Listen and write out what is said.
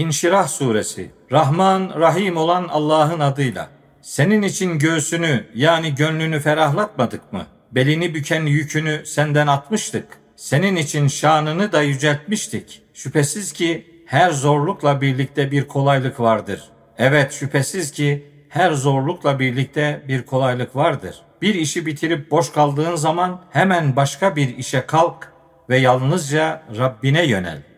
İnşirah suresi Rahman Rahim olan Allah'ın adıyla. Senin için göğsünü yani gönlünü ferahlatmadık mı? Belini büken yükünü senden atmıştık. Senin için şanını da yüceltmiştik. Şüphesiz ki her zorlukla birlikte bir kolaylık vardır. Evet şüphesiz ki her zorlukla birlikte bir kolaylık vardır. Bir işi bitirip boş kaldığın zaman hemen başka bir işe kalk ve yalnızca Rabbine yönel.